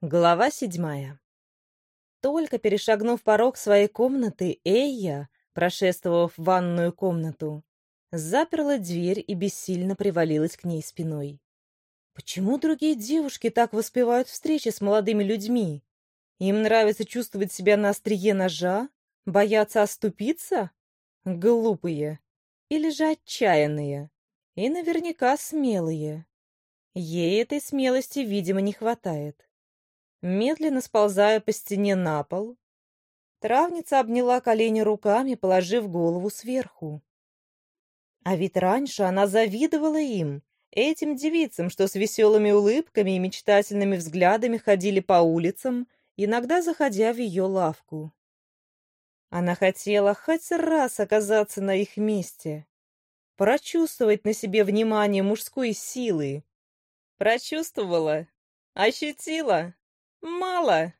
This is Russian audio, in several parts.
Глава седьмая. Только перешагнув порог своей комнаты, Эйя, прошествовав в ванную комнату, заперла дверь и бессильно привалилась к ней спиной. Почему другие девушки так воспевают встречи с молодыми людьми? Им нравится чувствовать себя на острие ножа? Бояться оступиться? Глупые. Или же отчаянные. И наверняка смелые. Ей этой смелости, видимо, не хватает. Медленно сползая по стене на пол, травница обняла колени руками, положив голову сверху. А ведь раньше она завидовала им, этим девицам, что с веселыми улыбками и мечтательными взглядами ходили по улицам, иногда заходя в ее лавку. Она хотела хоть раз оказаться на их месте, прочувствовать на себе внимание мужской силы. Прочувствовала? Ощутила? Мало.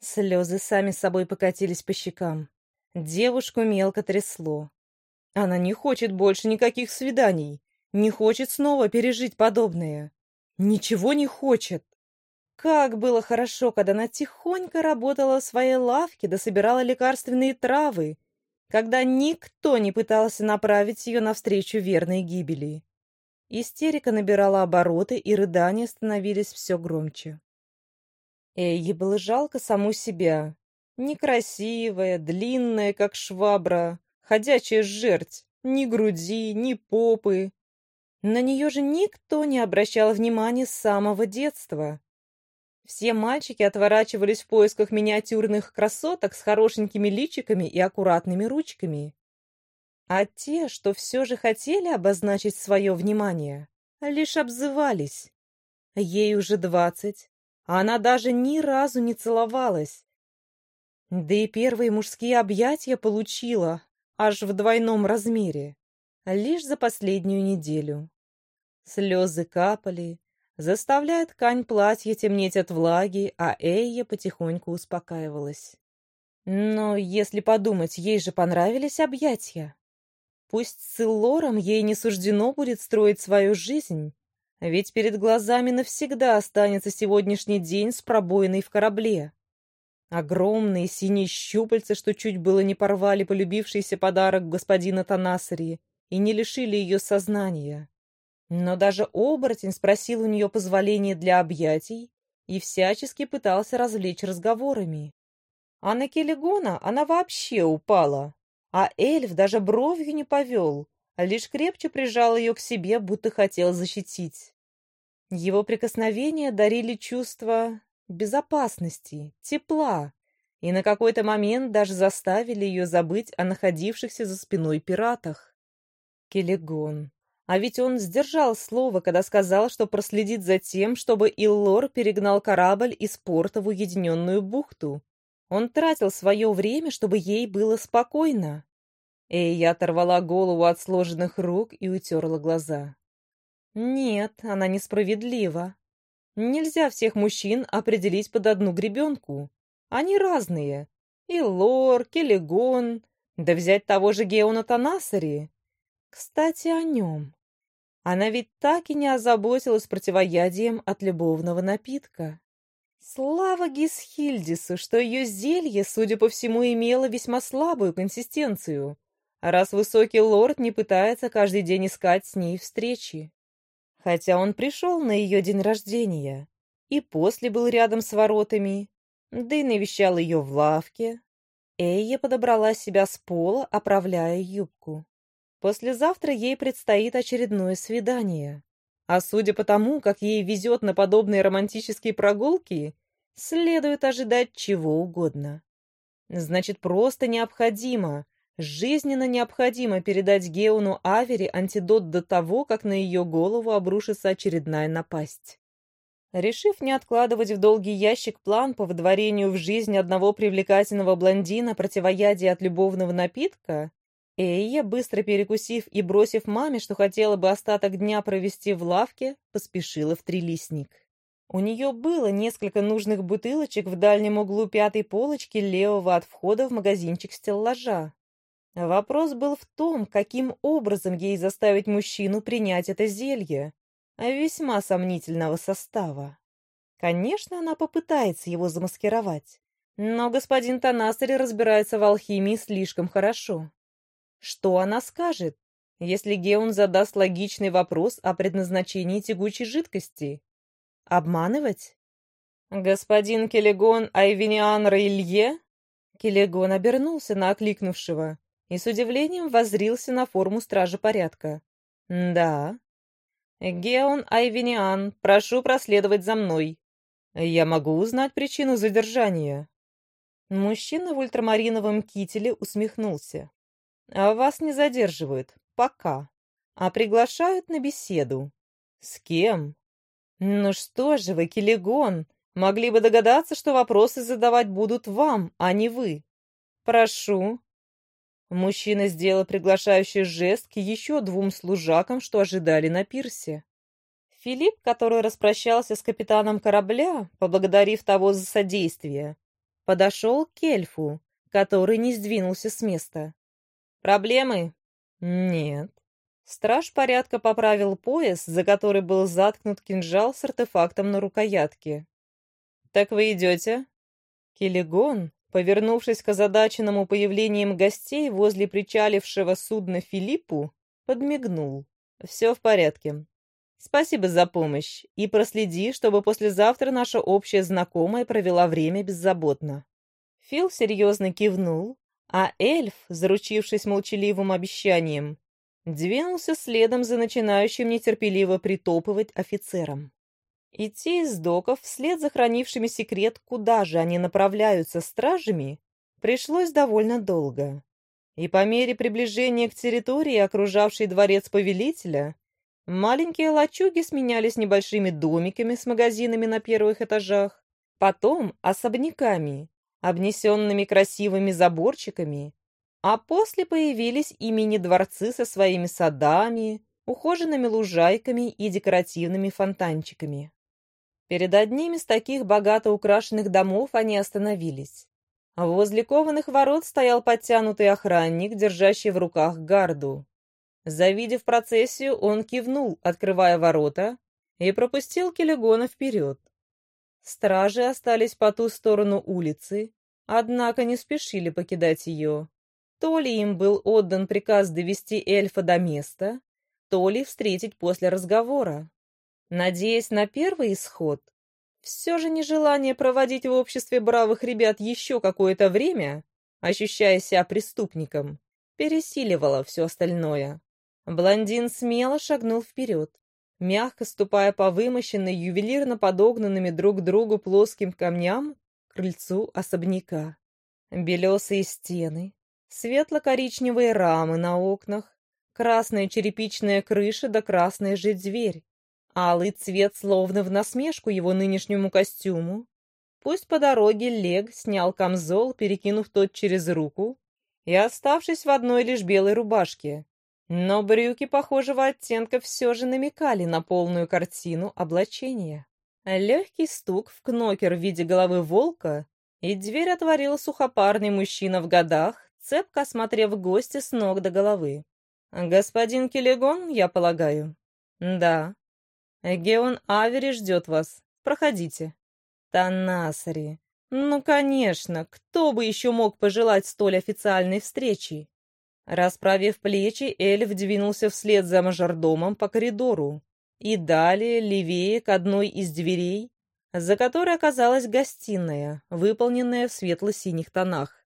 Слезы сами собой покатились по щекам. Девушку мелко трясло. Она не хочет больше никаких свиданий, не хочет снова пережить подобное. Ничего не хочет. Как было хорошо, когда она тихонько работала в своей лавке да собирала лекарственные травы, когда никто не пытался направить ее навстречу верной гибели. Истерика набирала обороты, и рыдания становились все громче. Ей было жалко саму себя. Некрасивая, длинная, как швабра, ходячая жерть, ни груди, ни попы. На нее же никто не обращал внимания с самого детства. Все мальчики отворачивались в поисках миниатюрных красоток с хорошенькими личиками и аккуратными ручками. А те, что все же хотели обозначить свое внимание, лишь обзывались. Ей уже двадцать, она даже ни разу не целовалась. Да и первые мужские объятия получила аж в двойном размере, лишь за последнюю неделю. Слезы капали, заставляя ткань платья темнеть от влаги, а Эйя потихоньку успокаивалась. Но если подумать, ей же понравились объятия. Пусть с Иллором ей не суждено будет строить свою жизнь, ведь перед глазами навсегда останется сегодняшний день с пробоиной в корабле. Огромные синие щупальца, что чуть было не порвали полюбившийся подарок господина Танасари и не лишили ее сознания. Но даже оборотень спросил у нее позволения для объятий и всячески пытался развлечь разговорами. А на Келегона она вообще упала, а эльф даже бровью не повел, лишь крепче прижал ее к себе, будто хотел защитить. Его прикосновения дарили чувство безопасности, тепла, и на какой-то момент даже заставили ее забыть о находившихся за спиной пиратах. Келегон. А ведь он сдержал слово, когда сказал, что проследит за тем, чтобы Иллор перегнал корабль из порта в уединенную бухту. Он тратил свое время, чтобы ей было спокойно. Эйя оторвала голову от сложенных рук и утерла глаза. Нет, она несправедлива. Нельзя всех мужчин определить под одну гребенку. Они разные. И Лор, Келегон, да взять того же Геона Танасари. Кстати, о нем. Она ведь так и не озаботилась противоядием от любовного напитка. Слава Гисхильдису, что ее зелье, судя по всему, имело весьма слабую консистенцию раз высокий лорд не пытается каждый день искать с ней встречи. Хотя он пришел на ее день рождения и после был рядом с воротами, да и навещал ее в лавке. Эйя подобрала себя с пола, оправляя юбку. Послезавтра ей предстоит очередное свидание. А судя по тому, как ей везет на подобные романтические прогулки, следует ожидать чего угодно. Значит, просто необходимо, Жизненно необходимо передать Геону Авери антидот до того, как на ее голову обрушится очередная напасть. Решив не откладывать в долгий ящик план по выдворению в жизнь одного привлекательного блондина противоядия от любовного напитка, Эйя, быстро перекусив и бросив маме, что хотела бы остаток дня провести в лавке, поспешила в трилистник. У нее было несколько нужных бутылочек в дальнем углу пятой полочки левого от входа в магазинчик стеллажа. Вопрос был в том, каким образом ей заставить мужчину принять это зелье, весьма сомнительного состава. Конечно, она попытается его замаскировать, но господин Танасари разбирается в алхимии слишком хорошо. Что она скажет, если Геун задаст логичный вопрос о предназначении тягучей жидкости? Обманывать? «Господин Келегон Айвиниан Рейлье?» Келегон обернулся на окликнувшего и с удивлением воззрился на форму стражи порядка. «Да». «Геон Айвиниан, прошу проследовать за мной. Я могу узнать причину задержания». Мужчина в ультрамариновом кителе усмехнулся. «А вас не задерживают. Пока. А приглашают на беседу. С кем?» «Ну что же вы, Келегон, могли бы догадаться, что вопросы задавать будут вам, а не вы. Прошу». Мужчина сделал приглашающий жест к еще двум служакам, что ожидали на пирсе. Филипп, который распрощался с капитаном корабля, поблагодарив того за содействие, подошел к эльфу, который не сдвинулся с места. «Проблемы?» «Нет». Страж порядка поправил пояс, за который был заткнут кинжал с артефактом на рукоятке. «Так вы идете?» Келегон, повернувшись к озадаченному появлением гостей возле причалившего судна Филиппу, подмигнул. «Все в порядке. Спасибо за помощь и проследи, чтобы послезавтра наша общая знакомая провела время беззаботно». Фил серьезно кивнул, а эльф, заручившись молчаливым обещанием, двинулся следом за начинающим нетерпеливо притопывать офицером. Идти из доков вслед за хранившими секрет, куда же они направляются стражами, пришлось довольно долго. И по мере приближения к территории, окружавшей дворец повелителя, маленькие лачуги сменялись небольшими домиками с магазинами на первых этажах, потом особняками, обнесенными красивыми заборчиками, а после появились и мини-дворцы со своими садами, ухоженными лужайками и декоративными фонтанчиками. Перед одним из таких богато украшенных домов они остановились. Возле кованых ворот стоял подтянутый охранник, держащий в руках гарду. Завидев процессию, он кивнул, открывая ворота, и пропустил Келегона вперед. Стражи остались по ту сторону улицы, однако не спешили покидать ее. То ли им был отдан приказ довести эльфа до места, то ли встретить после разговора. Надеясь на первый исход, все же нежелание проводить в обществе бравых ребят еще какое-то время, ощущая себя преступником, пересиливало все остальное. Блондин смело шагнул вперед, мягко ступая по вымощенной ювелирно подогнанными друг к другу плоским камням крыльцу особняка. Белесые стены, светло-коричневые рамы на окнах, красная черепичная крыша да красная же дверь. Алый цвет словно в насмешку его нынешнему костюму. Пусть по дороге Лег снял камзол, перекинув тот через руку, и оставшись в одной лишь белой рубашке. Но брюки похожего оттенка все же намекали на полную картину облачения. Легкий стук в кнокер в виде головы волка, и дверь отворил сухопарный мужчина в годах, цепко осмотрев гостя с ног до головы. «Господин Келегон, я полагаю?» «Да». «Геон Авери ждет вас. Проходите». «Танасари. Ну, конечно, кто бы еще мог пожелать столь официальной встречи?» Расправив плечи, эльф двинулся вслед за мажордомом по коридору, и далее левее к одной из дверей, за которой оказалась гостиная, выполненная в светло-синих тонах.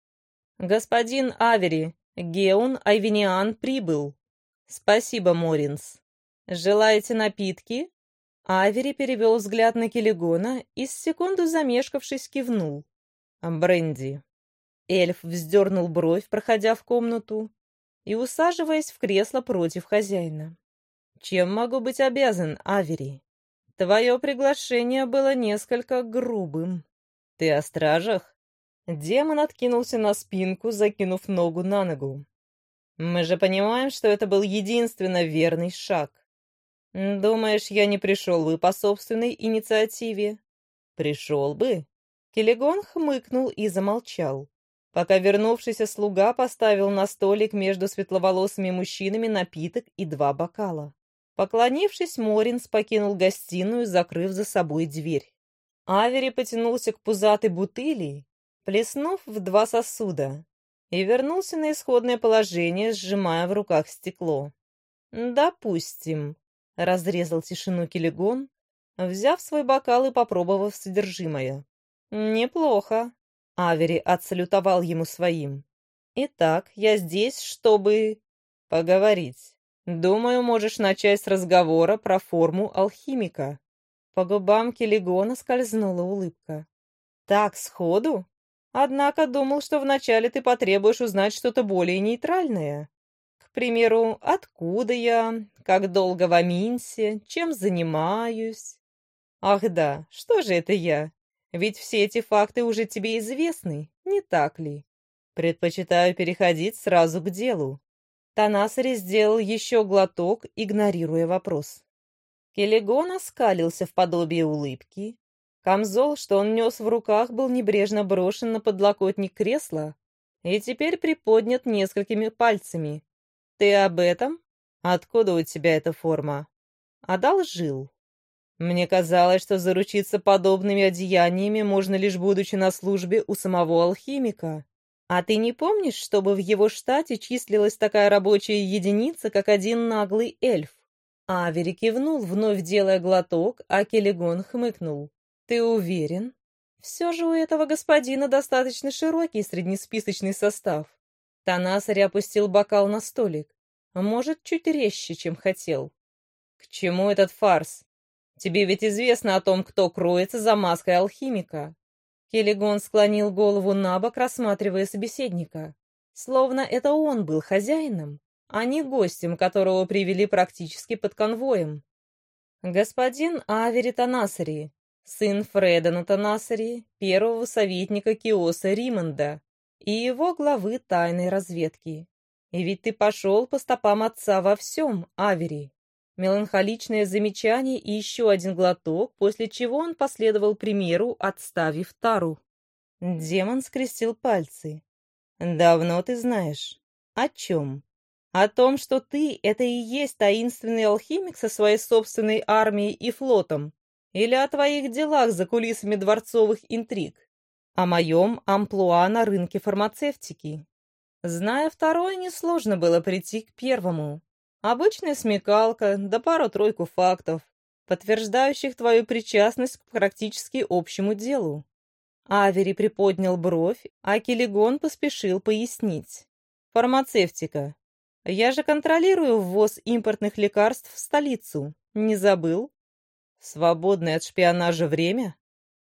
«Господин Авери, Геун Айвиниан прибыл. Спасибо, Моринс. Желаете напитки?» Авери перевел взгляд на Келегона и с секунду замешкавшись кивнул. «Бренди». Эльф вздернул бровь, проходя в комнату, и усаживаясь в кресло против хозяина. Чем могу быть обязан, Авери? Твое приглашение было несколько грубым. Ты о стражах? Демон откинулся на спинку, закинув ногу на ногу. Мы же понимаем, что это был единственно верный шаг. Думаешь, я не пришел бы по собственной инициативе? Пришел бы. Келегон хмыкнул и замолчал, пока вернувшийся слуга поставил на столик между светловолосыми мужчинами напиток и два бокала. Поклонившись, Моринс покинул гостиную, закрыв за собой дверь. Авери потянулся к пузатой бутыли, плеснув в два сосуда, и вернулся на исходное положение, сжимая в руках стекло. «Допустим», — разрезал тишину Келегон, взяв свой бокал и попробовав содержимое. «Неплохо», — Авери отсалютовал ему своим. «Итак, я здесь, чтобы...» «Поговорить. Думаю, можешь начать с разговора про форму алхимика». По губам Келегона скользнула улыбка. «Так, сходу? Однако думал, что вначале ты потребуешь узнать что-то более нейтральное. Примеру, откуда я, как долго в Аминсе, чем занимаюсь. Ах да, что же это я? Ведь все эти факты уже тебе известны, не так ли? Предпочитаю переходить сразу к делу. Танасари сделал еще глоток, игнорируя вопрос. Келегон оскалился в подобии улыбки. Камзол, что он нес в руках, был небрежно брошен на подлокотник кресла и теперь приподнят несколькими пальцами. «Ты об этом? Откуда у тебя эта форма?» «Одолжил». Мне казалось, что заручиться подобными одеяниями можно лишь будучи на службе у самого алхимика. А ты не помнишь, чтобы в его штате числилась такая рабочая единица, как один наглый эльф? Авери кивнул, вновь делая глоток, а Келегон хмыкнул. «Ты уверен? Все же у этого господина достаточно широкий среднесписочный состав». Танасари опустил бокал на столик. Может, чуть резче, чем хотел. «К чему этот фарс? Тебе ведь известно о том, кто кроется за маской алхимика». Келегон склонил голову на бок, рассматривая собеседника. Словно это он был хозяином, а не гостем, которого привели практически под конвоем. Господин Авери Танасари, сын Фредана Танасари, первого советника Киоса Римонда и его главы тайной разведки. И ведь ты пошел по стопам отца во всем, Авери. Меланхоличное замечание и еще один глоток, после чего он последовал примеру, отставив тару. Демон скрестил пальцы. «Давно ты знаешь. О чем?» О том, что ты — это и есть таинственный алхимик со своей собственной армией и флотом? Или о твоих делах за кулисами дворцовых интриг? О моем амплуа на рынке фармацевтики? Зная второе, несложно было прийти к первому. Обычная смекалка, да пару-тройку фактов, подтверждающих твою причастность к практически общему делу. Авери приподнял бровь, а Келегон поспешил пояснить. Фармацевтика я же контролирую ввоз импортных лекарств в столицу. Не забыл? Свободное от шпионажа время?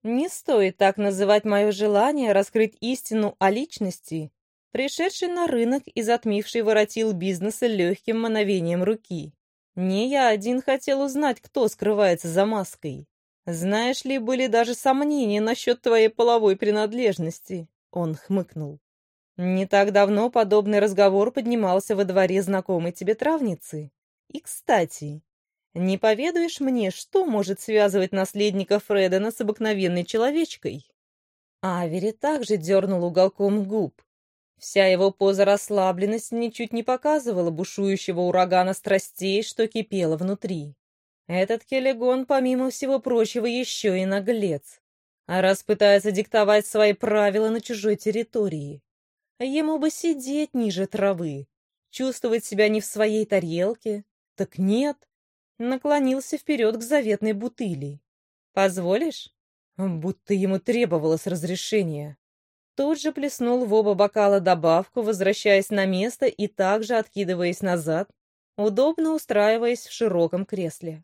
Не стоит так называть мое желание раскрыть истину о личности, пришедшей на рынок и затмившей воротил бизнеса легким мановением руки. Не я один хотел узнать, кто скрывается за маской. Знаешь ли, были даже сомнения насчет твоей половой принадлежности. Он хмыкнул. Не так давно подобный разговор поднимался во дворе знакомой тебе травницы. И, кстати, не поведаешь мне, что может связывать наследника Фредена с обыкновенной человечкой? Авери также дернул уголком губ. Вся его поза расслабленности ничуть не показывала бушующего урагана страстей, что кипело внутри. Этот Келегон, помимо всего прочего, еще и наглец. А раз пытается диктовать свои правила на чужой территории. Ему бы сидеть ниже травы, чувствовать себя не в своей тарелке. Так нет. Наклонился вперед к заветной бутыли. «Позволишь?» Будто ему требовалось разрешение. Тут же плеснул в оба бокала добавку, возвращаясь на место и также откидываясь назад, удобно устраиваясь в широком кресле.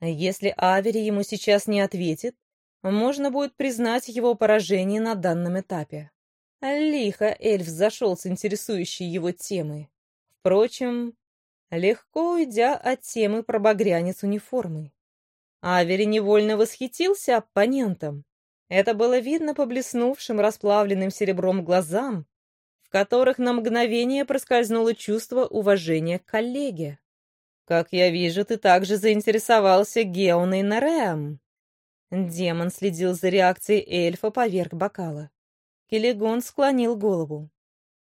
Если Авери ему сейчас не ответит, можно будет признать его поражение на данном этапе. Лихо эльф зашел с интересующей его темы. Впрочем, легко уйдя от темы про багрянец униформы. Авери невольно восхитился оппонентом. Это было видно по блеснувшим расплавленным серебром глазам, в которых на мгновение проскользнуло чувство уважения к коллеге. «Как я вижу, ты также заинтересовался Геоной Нареем». Демон следил за реакцией эльфа поверх бокала. Келегон склонил голову.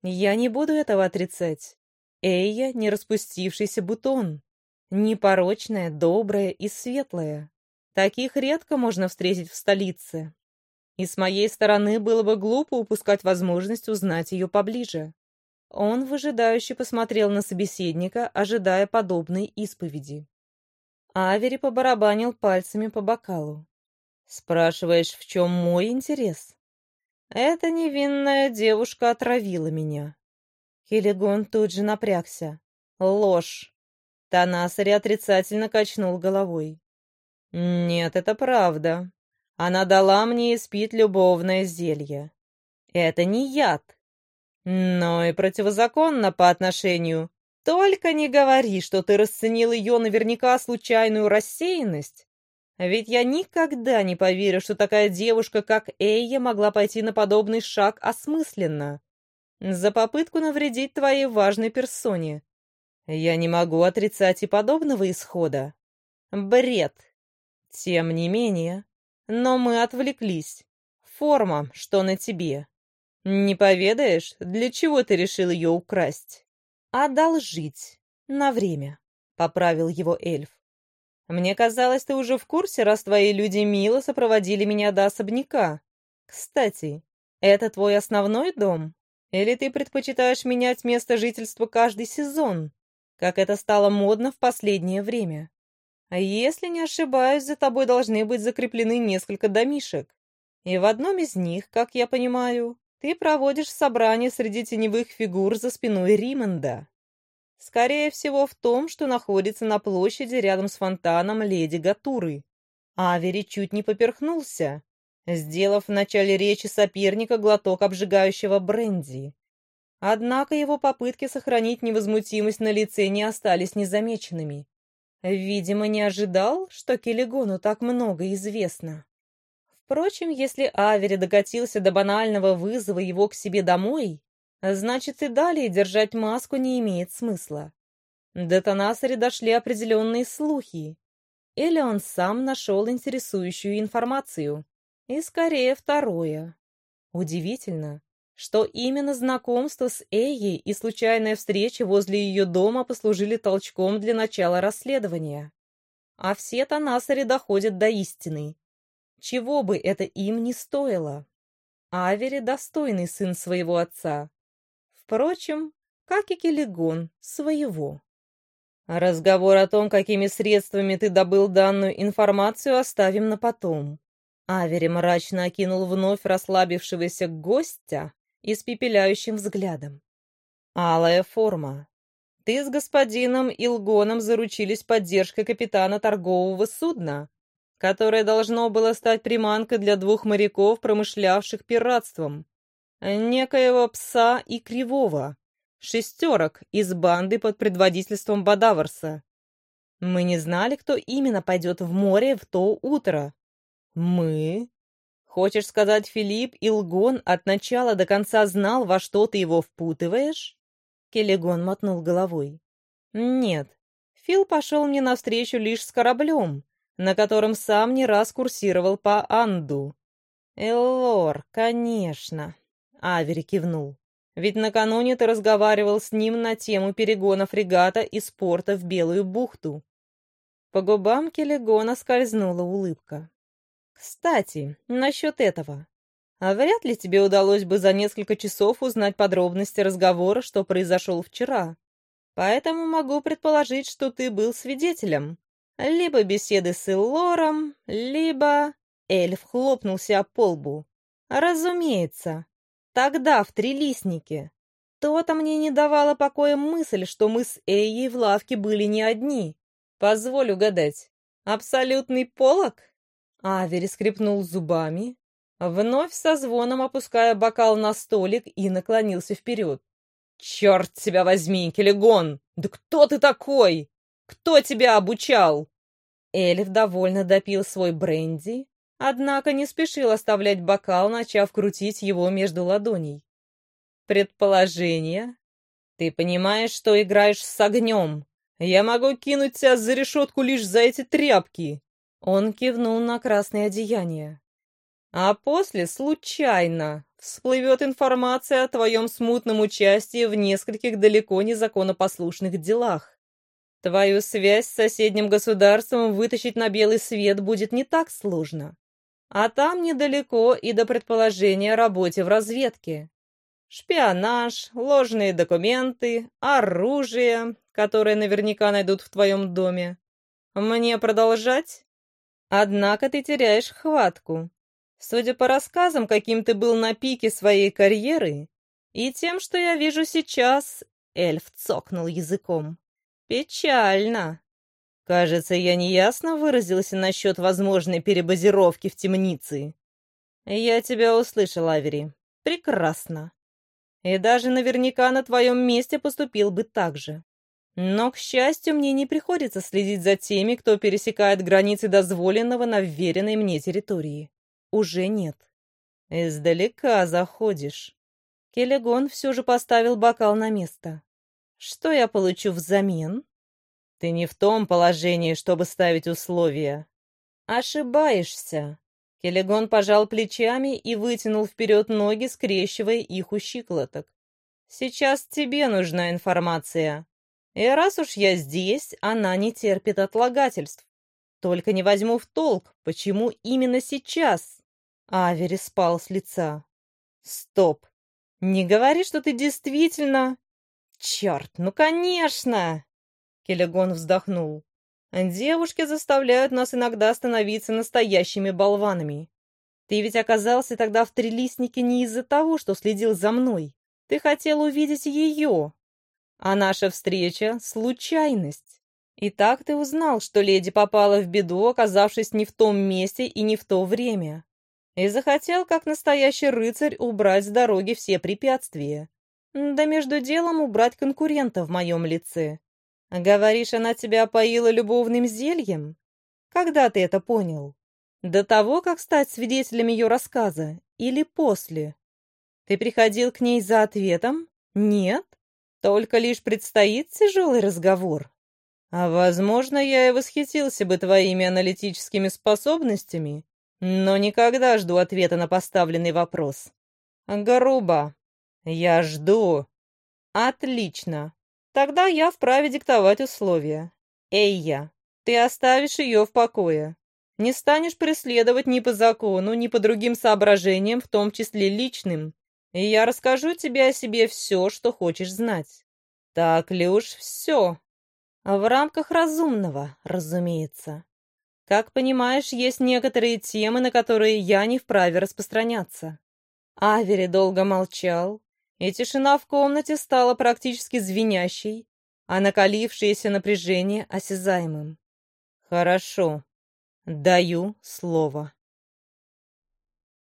«Я не буду этого отрицать. Эйя — не распустившийся бутон, непорочная, добрая и светлая. Таких редко можно встретить в столице. И с моей стороны было бы глупо упускать возможность узнать ее поближе. Он выжидающе посмотрел на собеседника, ожидая подобной исповеди. Авери побарабанил пальцами по бокалу. «Спрашиваешь, в чем мой интерес?» «Эта невинная девушка отравила меня». Хелигон тут же напрягся. «Ложь!» Танасари отрицательно качнул головой. «Нет, это правда. Она дала мне испить любовное зелье. Это не яд, но и противозаконно по отношению. Только не говори, что ты расценил ее наверняка случайную рассеянность. Ведь я никогда не поверю, что такая девушка, как Эйя, могла пойти на подобный шаг осмысленно. За попытку навредить твоей важной персоне. Я не могу отрицать и подобного исхода. Бред. Тем не менее. Но мы отвлеклись. Форма, что на тебе. Не поведаешь, для чего ты решил ее украсть? Одолжить. На время. Поправил его эльф. Мне казалось, ты уже в курсе, раз твои люди мило сопроводили меня до особняка. Кстати, это твой основной дом? Или ты предпочитаешь менять место жительства каждый сезон, как это стало модно в последнее время? А если не ошибаюсь, за тобой должны быть закреплены несколько домишек. И в одном из них, как я понимаю, ты проводишь собрание среди теневых фигур за спиной Римонда. Скорее всего, в том, что находится на площади рядом с фонтаном Леди Гатуры. Авери чуть не поперхнулся, сделав в начале речи соперника глоток обжигающего бренди. Однако его попытки сохранить невозмутимость на лице не остались незамеченными. Видимо, не ожидал, что Келегону так много известно. Впрочем, если Авери докатился до банального вызова его к себе домой, значит и далее держать маску не имеет смысла. До Танасари дошли определенные слухи. Или он сам нашел интересующую информацию. И скорее второе. Удивительно, что именно знакомство с Эйей и случайная встреча возле ее дома послужили толчком для начала расследования. А все Танасари доходят до истины. Чего бы это им не стоило. Авери достойный сын своего отца. Впрочем, как и Келегон, своего. Разговор о том, какими средствами ты добыл данную информацию, оставим на потом. Авери мрачно окинул вновь расслабившегося гостя испепеляющим взглядом. «Алая форма. Ты с господином Илгоном заручились поддержкой капитана торгового судна, которое должно было стать приманкой для двух моряков, промышлявших пиратством. Некоего пса и кривого. Шестерок из банды под предводительством Бадаварса. Мы не знали, кто именно пойдет в море в то утро. Мы Хочешь сказать, Филипп Илгон от начала до конца знал, во что ты его впутываешь? Келегон мотнул головой. Нет, Фил пошел мне навстречу лишь с кораблем, на котором сам не раз курсировал по Анду. Эллор, конечно. Авери кивнул. Ведь накануне ты разговаривал с ним на тему перегона фрегата из порта в Белую бухту. По губам Келегона скользнула улыбка. Кстати, насчет этого. А вряд ли тебе удалось бы за несколько часов узнать подробности разговора, что произошел вчера. Поэтому могу предположить, что ты был свидетелем. Либо беседы с Эллором, либо... Эльф хлопнулся по лбу. Разумеется. Тогда, в Трилистнике. То-то мне не давала покоя мысль, что мы с Эйей в лавке были не одни. Позволь угадать. Абсолютный полог? Авери скрипнул зубами, вновь со звоном опуская бокал на столик и наклонился вперед. «Черт тебя возьми, Келегон! Да кто ты такой? Кто тебя обучал?» Эльф довольно допил свой бренди, однако не спешил оставлять бокал, начав крутить его между ладоней. «Предположение? Ты понимаешь, что играешь с огнем. Я могу кинуть тебя за решетку лишь за эти тряпки. Он кивнул на красное одеяние. А после, случайно, всплывет информация о твоем смутном участии в нескольких далеко не законопослушных делах. Твою связь с соседним государством вытащить на белый свет будет не так сложно. А там недалеко и до предположения о работе в разведке. Шпионаж, ложные документы, оружие, которое наверняка найдут в твоем доме. Мне продолжать? Однако ты теряешь хватку. Судя по рассказам, каким ты был на пике своей карьеры, и тем, что я вижу сейчас, эльф цокнул языком. Печально. Кажется, я неясно выразился насчет возможной перебазировки в темницы. Я тебя услышал, Авери. Прекрасно. И даже наверняка на твоем месте поступил бы так же. Но, к счастью, мне не приходится следить за теми, кто пересекает границы дозволенного на вверенной мне территории. Уже нет. Издалека заходишь. Келегон все же поставил бокал на место. Что я получу взамен? Ты не в том положении, чтобы ставить условия. Ошибаешься. Келегон пожал плечами и вытянул вперед ноги, скрещивая их у щиколоток. «Сейчас тебе нужна информация. И раз уж я здесь, она не терпит отлагательств. Только не возьму в толк, почему именно сейчас?» Авери спал с лица. «Стоп! Не говори, что ты действительно...» «Черт, ну конечно!» Келегон вздохнул. Девушки заставляют нас иногда становиться настоящими болванами. Ты ведь оказался тогда в трилистнике не из-за того, что следил за мной. Ты хотел увидеть ее. А наша встреча — случайность. И так ты узнал, что леди попала в беду, оказавшись не в том месте и не в то время. И захотел, как настоящий рыцарь, убрать с дороги все препятствия. Да между делом убрать конкурента в моем лице. Говоришь, она тебя опоила любовным зельем? Когда ты это понял? До того, как стать свидетелем ее рассказа? Или после? Ты приходил к ней за ответом? Нет? Только лишь предстоит тяжелый разговор. А, возможно, я и восхитился бы твоими аналитическими способностями, но никогда жду ответа на поставленный вопрос. Грубо. Я жду. Отлично. Тогда я вправе диктовать условия. Эй, я, ты оставишь ее в покое. Не станешь преследовать ни по закону, ни по другим соображениям, в том числе личным. И я расскажу тебе о себе все, что хочешь знать. Так ли уж все? В рамках разумного, разумеется. Как понимаешь, есть некоторые темы, на которые я не вправе распространяться. Авери долго молчал, и тишина в комнате стала практически звенящей, а накалившееся напряжение осязаемым. «Хорошо. Даю слово».